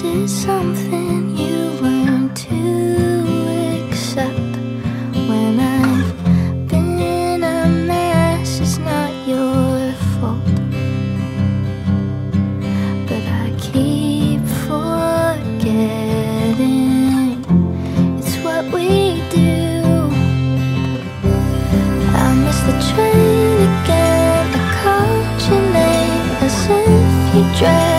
This is something you learn to accept when I've been a mess. It's not your fault, but I keep forgetting it's what we do. I miss the train again. I called your name as if you dreamt.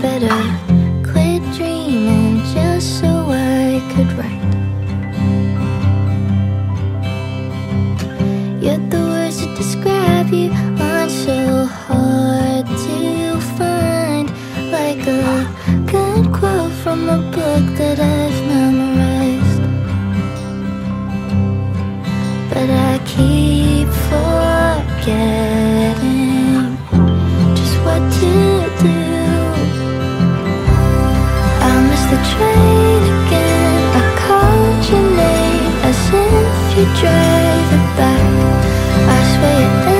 better quit dreaming just so I could write. Yet the words that describe you aren't so hard to find, like a good quote from a book that I've memorized. But I keep forgetting just what to. the train again I called your name as if you drive it back I swear it.